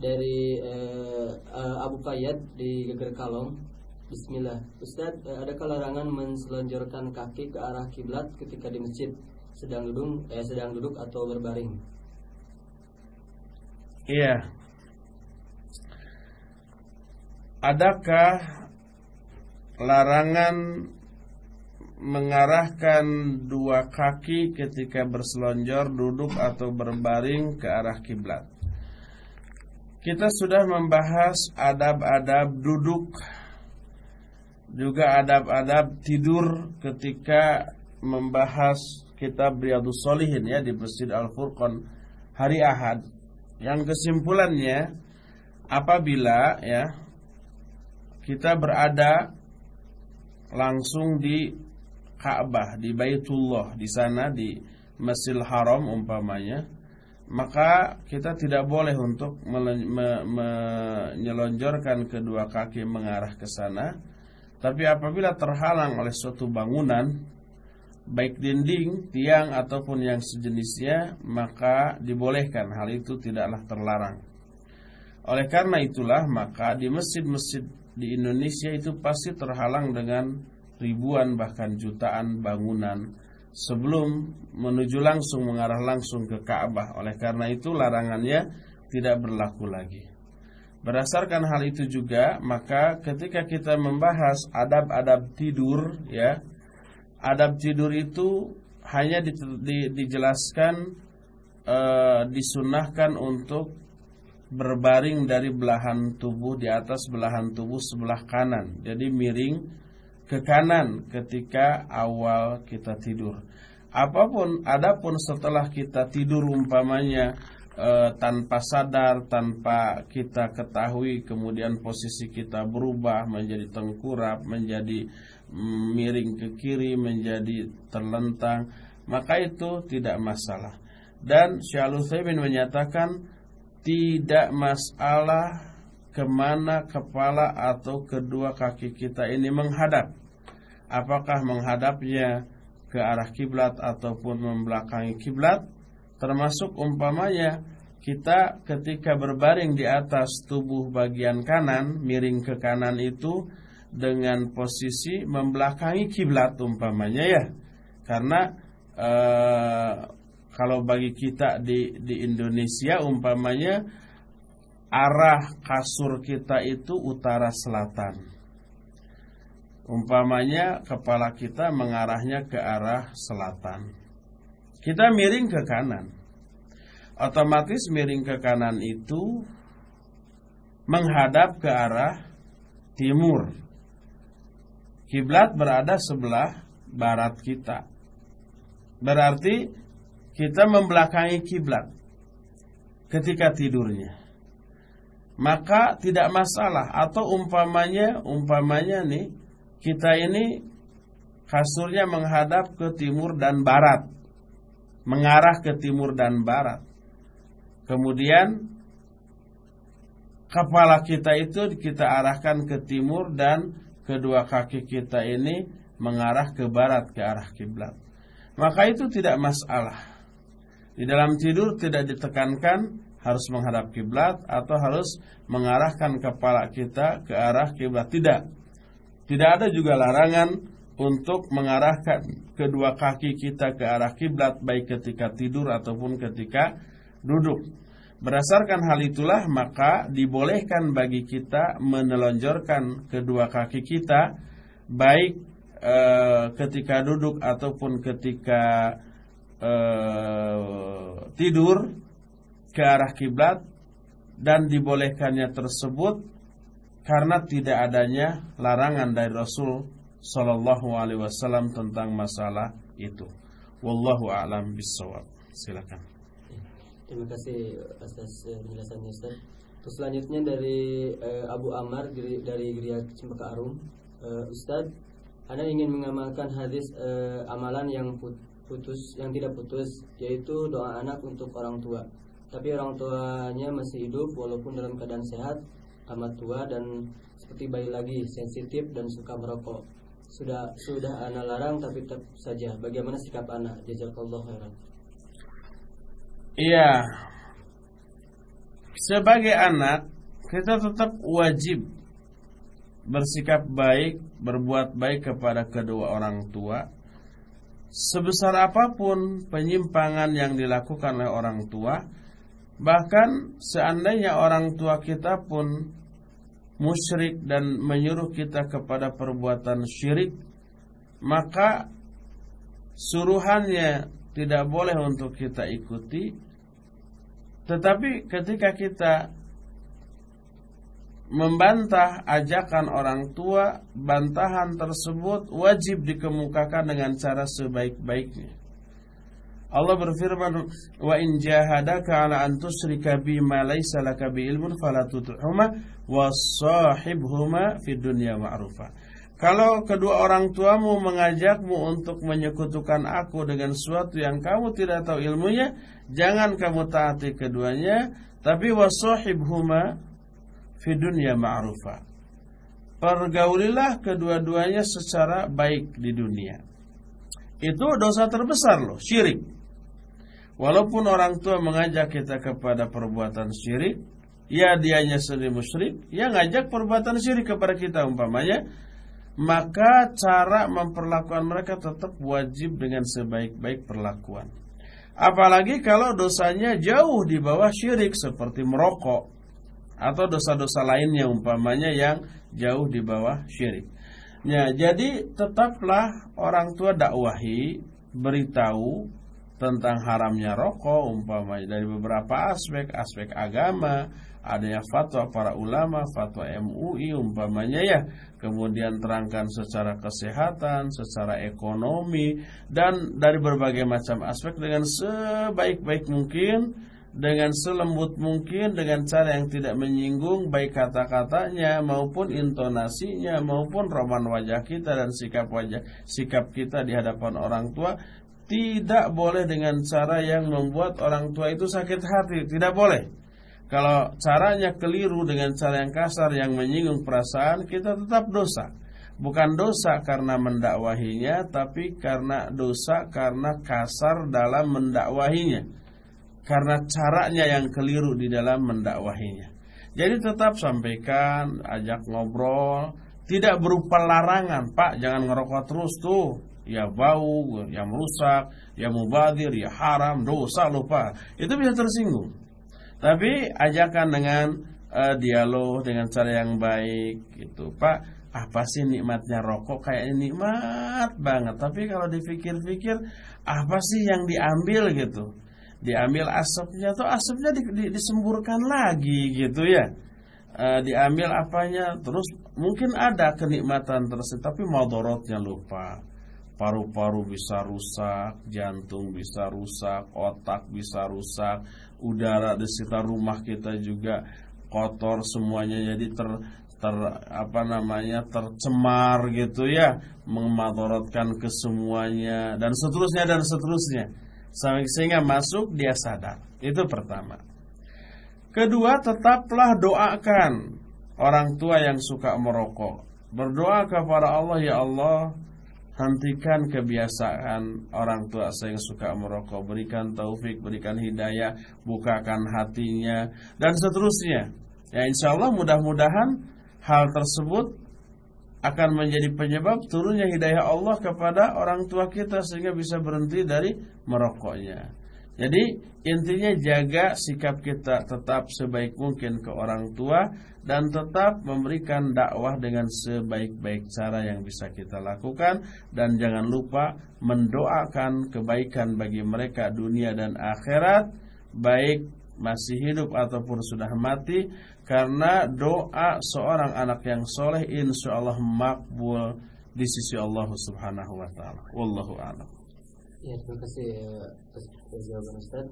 dari eh, Abu Fayyad di Geger Kalong. Bismillah. Ustadz, eh, adakah larangan menselonjorkan kaki ke arah kiblat ketika di masjid sedang duduk eh, sedang duduk atau berbaring? Iya. Adakah larangan mengarahkan dua kaki ketika berselonjor, duduk atau berbaring ke arah kiblat? Kita sudah membahas adab-adab duduk juga adab-adab tidur ketika membahas kitab Riyadhus Shalihin ya di Masjid Al-Furqan hari Ahad. Yang kesimpulannya apabila ya kita berada langsung di Ka'bah, di Baitullah, di sana di Masjidil Haram umpamanya, maka kita tidak boleh untuk menyelonjorkan kedua kaki mengarah ke sana. Tapi apabila terhalang oleh suatu bangunan, baik dinding, tiang ataupun yang sejenisnya, maka dibolehkan hal itu tidaklah terlarang. Oleh karena itulah maka di masjid-masjid di Indonesia itu pasti terhalang dengan ribuan bahkan jutaan bangunan sebelum menuju langsung mengarah langsung ke Ka'bah. Oleh karena itu larangannya tidak berlaku lagi. Berdasarkan hal itu juga, maka ketika kita membahas adab-adab tidur, ya, adab tidur itu hanya di, di, dijelaskan e, disunahkan untuk berbaring dari belahan tubuh di atas belahan tubuh sebelah kanan. Jadi miring ke kanan ketika awal kita tidur. Apa pun adapun setelah kita tidur umpamanya e, tanpa sadar, tanpa kita ketahui kemudian posisi kita berubah menjadi tengkurap, menjadi mm, miring ke kiri, menjadi terlentang, maka itu tidak masalah. Dan Syaikhul menyatakan tidak masalah ke mana kepala atau kedua kaki kita ini menghadap. Apakah menghadapnya ke arah kiblat ataupun membelakangi kiblat, termasuk umpamanya kita ketika berbaring di atas tubuh bagian kanan, miring ke kanan itu dengan posisi membelakangi kiblat umpamanya ya. Karena ee, kalau bagi kita di di Indonesia umpamanya arah kasur kita itu utara selatan. Umpamanya kepala kita mengarahnya ke arah selatan. Kita miring ke kanan. Otomatis miring ke kanan itu menghadap ke arah timur. Kiblat berada sebelah barat kita. Berarti kita membelakangi kiblat ketika tidurnya. Maka tidak masalah atau umpamanya umpamanya nih kita ini kasurnya menghadap ke timur dan barat. Mengarah ke timur dan barat. Kemudian kepala kita itu kita arahkan ke timur dan kedua kaki kita ini mengarah ke barat ke arah kiblat. Maka itu tidak masalah. Di dalam tidur tidak ditekankan harus menghadap kiblat atau harus mengarahkan kepala kita ke arah kiblat. Tidak. Tidak ada juga larangan untuk mengarahkan kedua kaki kita ke arah kiblat baik ketika tidur ataupun ketika duduk. Berdasarkan hal itulah maka dibolehkan bagi kita menelonjorkan kedua kaki kita baik e, ketika duduk ataupun ketika e, tidur ke arah kiblat dan dibolehkannya tersebut karena tidak adanya larangan dari Rasul Shallallahu Alaihi Wasallam tentang masalah itu. Wallahu a'lam bishawab. Silakan. Terima kasih atas penjelasannya Ustaz. Terus selanjutnya dari uh, Abu Amar dari, dari Geria Cempaka Arum. Uh, Ustaz, Anda ingin mengamalkan hadis uh, amalan yang putus yang tidak putus yaitu doa anak untuk orang tua. Tapi orang tuanya masih hidup walaupun dalam keadaan sehat amat tua dan seperti bayi lagi sensitif dan suka merokok. Sudah sudah anak larang tapi tetap saja. Bagaimana sikap anak? Jazakallah khairan. Iya. sebagai anak kita tetap wajib bersikap baik, berbuat baik kepada kedua orang tua. Sebesar apa pun penyimpangan yang dilakukan oleh orang tua, bahkan seandainya orang tua kita pun musyrik dan menyuruh kita kepada perbuatan syirik, maka suruhannya tidak boleh untuk kita ikuti. Tetapi ketika kita membantah ajakan orang tua, bantahan tersebut wajib dikemukakan dengan cara sebaik-baiknya. Allah berfirman, "Wa in jahadaka 'ala an tusyrika bima laysa laka bi ilmun fala tuti'huma wa sahibhuma fid dunya ma'rufa." Kalau kedua orang tuamu mengajakmu untuk menyekutukan aku dengan sesuatu yang kamu tidak tahu ilmunya, jangan kamu taati keduanya, tapi wasahibhuma fi dunya ma'rufa. Pergaulilah kedua-duanya secara baik di dunia. Itu dosa terbesar loh, syirik. Walaupun orang tua mengajak kita kepada perbuatan syirik, ya dianya sendiri musyrik, ya ngajak perbuatan syirik kepada kita umpamanya, maka cara memperlakukan mereka tetap wajib dengan sebaik-baik perlakuan. Apalagi kalau dosanya jauh di bawah syirik seperti merokok, atau dosa-dosa lainnya umpamanya yang jauh di bawah syirik. Ya, jadi tetaplah orang tua dakwahi beritahu tentang haramnya rokok umpamanya dari beberapa aspek aspek agama. Adanya fatwa para ulama fatwa MUI umpamanya ya. Kemudian terangkan secara kesehatan secara ekonomi dan dari berbagai macam aspek dengan sebaik-baik mungkin dengan selembut mungkin dengan cara yang tidak menyinggung baik kata-katanya maupun intonasinya maupun roman wajah kita dan sikap wajah sikap kita di hadapan orang tua tidak boleh dengan cara yang membuat orang tua itu sakit hati. Tidak boleh. Kalau caranya keliru dengan cara yang kasar yang menyinggung perasaan kita tetap dosa. Bukan dosa karena mendakwahinya tapi karena dosa karena kasar dalam mendakwahinya. Karena caranya yang keliru di dalam mendakwahinya. Jadi tetap sampaikan, ajak ngobrol, tidak berupa larangan, Pak, jangan ngerokok terus tuh. Ya bau, ya merusak, ya mubadir, ya haram, dosa lupa. Itu bisa tersinggung. Tapi ajakan dengan uh, dialog dengan cara yang baik gitu, Pak. Apa sih nikmatnya rokok? Kayaknya nikmat banget. Tapi kalau dipikir-pikir, apa sih yang diambil gitu? diambil asapnya atau asapnya di, di, disemburkan lagi gitu ya e, diambil apanya terus mungkin ada kenikmatan tersebut tapi madorotnya lupa paru-paru bisa rusak jantung bisa rusak otak bisa rusak udara di sekitar rumah kita juga kotor semuanya jadi ter ter apa namanya tercemar gitu ya memadorotkan ke semuanya dan seterusnya dan seterusnya sehingga masuk dia sadar. Itu pertama. Kedua, tetaplah doakan orang tua yang suka merokok. Berdoa kepada Allah, ya Allah, hentikan kebiasaan orang tua saya yang suka merokok. Berikan taufik, berikan hidayah, bukakan hatinya, dan seterusnya. Ya insya Allah mudah-mudahan hal tersebut akan menjadi penyebab turunnya hidayah Allah kepada orang tua kita sehingga bisa berhenti dari merokoknya. Jadi intinya jaga sikap kita tetap sebaik mungkin ke orang tua dan tetap memberikan dakwah dengan sebaik-baik cara yang bisa kita lakukan dan jangan lupa mendoakan kebaikan bagi mereka dunia dan akhirat baik masih hidup ataupun sudah mati karena doa seorang anak yang soleh insya Allah makbul di sisi Allah Subhanahu Wa Taala. Wallahu a'lam. Ya terima kasih atas jawaban Ustaz.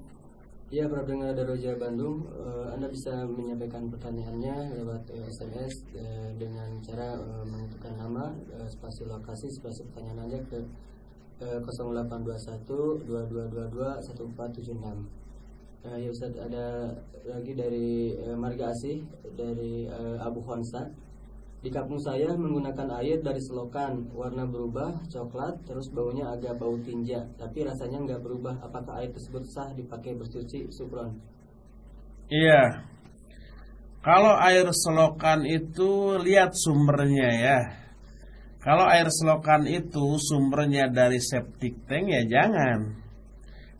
Ya pendengar dari Roja Bandung, uh, Anda bisa menyampaikan pertanyaannya lewat uh, eh, SMS uh, dengan cara uh, menentukan nama, uh, spasi lokasi, spasi pertanyaan Anda ke uh, 0821 2222 1476. Uh, ya Ustaz ada lagi dari uh, Marga Asih dari uh, Abu Khonsa di kampung saya menggunakan air dari selokan warna berubah coklat terus baunya agak bau tinja tapi rasanya nggak berubah apakah air tersebut sah dipakai bersuci sukron iya Kalau air selokan itu lihat sumbernya ya. Kalau air selokan itu sumbernya dari septic tank ya jangan.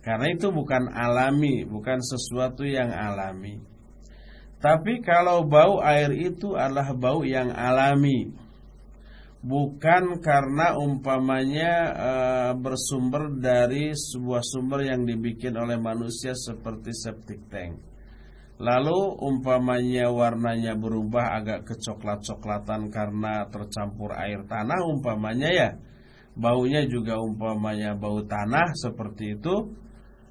Karena itu bukan alami, bukan sesuatu yang alami. Tapi kalau bau air itu adalah bau yang alami. Bukan karena umpamanya e, bersumber dari sebuah sumber yang dibikin oleh manusia seperti septic tank. Lalu umpamanya warnanya berubah agak kecoklat-coklatan karena tercampur air tanah umpamanya ya. Baunya juga umpamanya bau tanah seperti itu,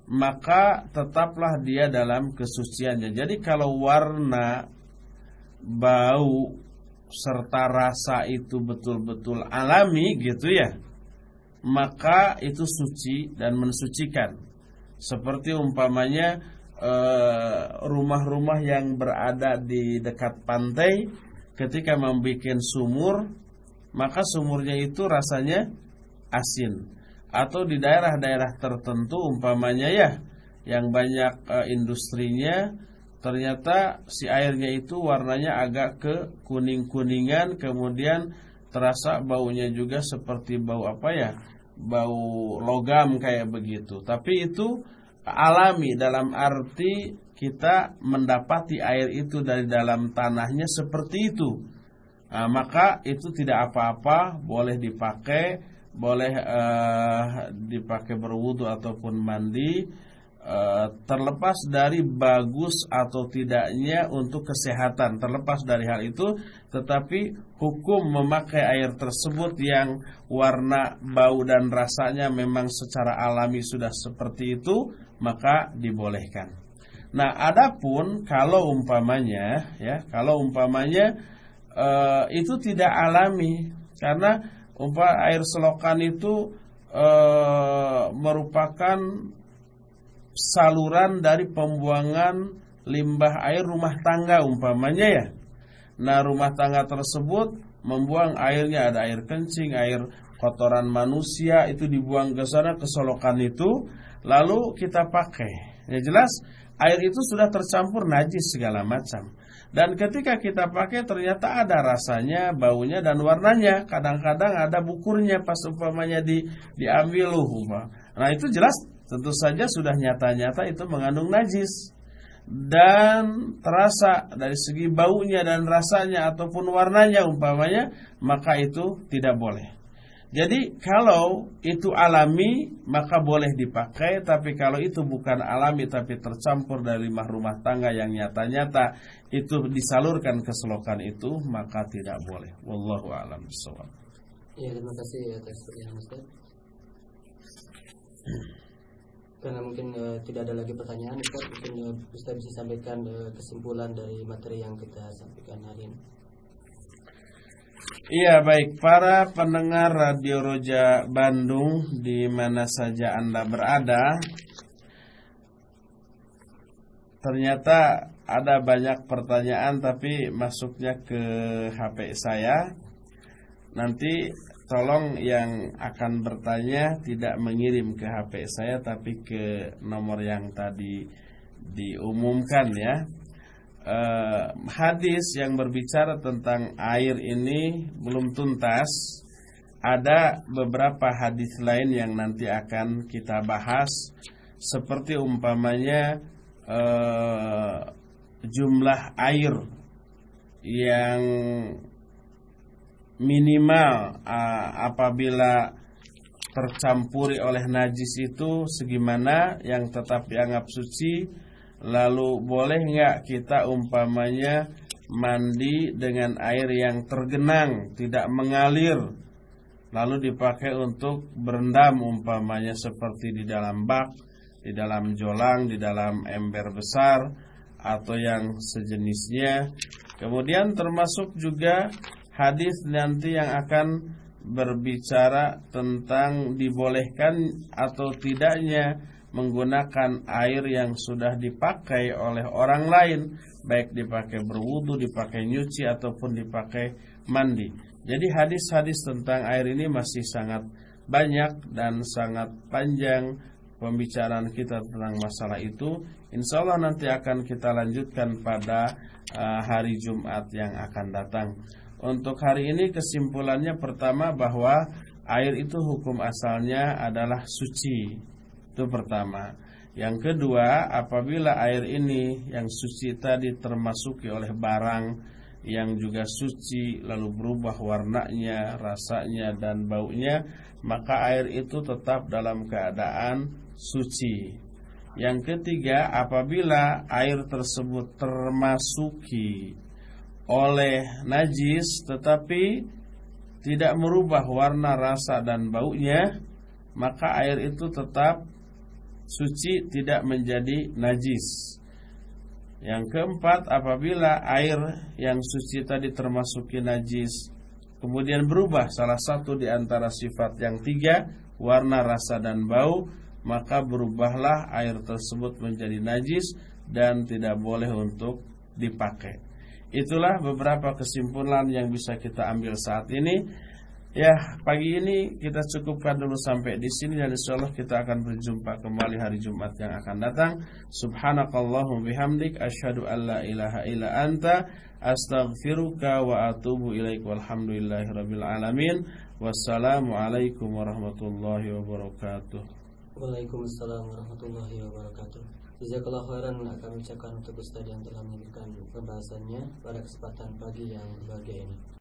maka tetaplah dia dalam kesuciannya. Jadi kalau warna, bau serta rasa itu betul-betul alami gitu ya, maka itu suci dan mensucikan. Seperti umpamanya Eh, rumah-rumah yang berada di dekat pantai ketika membuat sumur maka sumurnya itu rasanya asin atau di daerah-daerah tertentu umpamanya ya yang banyak e, industrinya ternyata si airnya itu warnanya agak ke kuning-kuningan kemudian terasa baunya juga seperti bau apa ya bau logam kayak begitu tapi itu alami dalam arti kita mendapati air itu dari dalam tanahnya seperti itu. Nah, maka itu tidak apa-apa, boleh dipakai, boleh uh, dipakai berwudu ataupun mandi Eh, terlepas dari bagus atau tidaknya untuk kesehatan. Terlepas dari hal itu tetapi hukum memakai air tersebut yang warna bau dan rasanya memang secara alami sudah seperti itu maka dibolehkan. Nah adapun kalau umpamanya ya kalau umpamanya e, itu tidak alami karena umpah air selokan itu e, merupakan saluran dari pembuangan limbah air rumah tangga umpamanya ya. Nah rumah tangga tersebut membuang airnya ada air kencing, air kotoran manusia itu dibuang ke sana ke solokan itu lalu kita pakai. Ya jelas air itu sudah tercampur najis segala macam. Dan ketika kita pakai ternyata ada rasanya, baunya dan warnanya. Kadang-kadang ada bukurnya pas umpamanya di diambil loh. Nah itu jelas tentu saja sudah nyata-nyata itu mengandung najis dan terasa dari segi baunya dan rasanya ataupun warnanya umpamanya maka itu tidak boleh. Jadi kalau itu alami maka boleh dipakai tapi kalau itu bukan alami tapi tercampur dari rumah tangga yang nyata-nyata itu disalurkan ke selokan itu maka tidak boleh. Wallahu a'lam. Ya, terima kasih atas pertanyaan Ustaz karena mungkin uh, tidak ada lagi pertanyaan Ustaz mungkin uh, Ustaz bisa sampaikan uh, kesimpulan dari materi yang kita sampaikan hari ini Iya baik para pendengar Radio Roja Bandung di mana saja Anda berada Ternyata ada banyak pertanyaan tapi masuknya ke HP saya Nanti tolong yang akan bertanya tidak mengirim ke HP saya tapi ke nomor yang tadi diumumkan ya. Eh, hadis yang berbicara tentang air ini belum tuntas. Ada beberapa hadis lain yang nanti akan kita bahas seperti umpamanya eh, jumlah air yang minimal uh, apabila tercampuri oleh najis itu segimana yang tetap dianggap suci lalu boleh nggak kita umpamanya mandi dengan air yang tergenang tidak mengalir lalu dipakai untuk berendam umpamanya seperti di dalam bak di dalam jolang di dalam ember besar atau yang sejenisnya. Kemudian termasuk juga hadis nanti yang akan berbicara tentang dibolehkan atau tidaknya menggunakan air yang sudah dipakai oleh orang lain baik dipakai berwudu, dipakai nyuci ataupun dipakai mandi. Jadi hadis-hadis tentang air ini masih sangat banyak dan sangat panjang pembicaraan kita tentang masalah itu. Insya Allah nanti akan kita lanjutkan pada uh, hari Jumat yang akan datang. Untuk hari ini kesimpulannya pertama bahwa air itu hukum asalnya adalah suci Itu pertama Yang kedua apabila air ini yang suci tadi termasuki oleh barang yang juga suci lalu berubah warnanya, rasanya dan baunya, maka air itu tetap dalam keadaan suci. Yang ketiga, apabila air tersebut termasuki oleh najis tetapi tidak merubah warna, rasa dan baunya, maka air itu tetap suci tidak menjadi najis. Yang keempat, apabila air yang suci tadi termasuki najis, kemudian berubah salah satu di antara sifat yang tiga, warna, rasa, dan bau, maka berubahlah air tersebut menjadi najis dan tidak boleh untuk dipakai. Itulah beberapa kesimpulan yang bisa kita ambil saat ini. Ya, pagi ini kita cukupkan dulu sampai di sini dan insyaallah kita akan berjumpa kembali hari Jumat yang akan datang. Subhanakallahumma bihamdik asyhadu an la ilaha illa anta astaghfiruka wa atubu ilaik walhamdulillahirabbil alamin. Wassalamualaikum warahmatullahi wabarakatuh. Waalaikumsalam warahmatullahi wabarakatuh. Jazakallah khairan kami ucapkan untuk Ustaz yang telah memberikan pembahasannya pada kesempatan pagi yang berbahagia ini.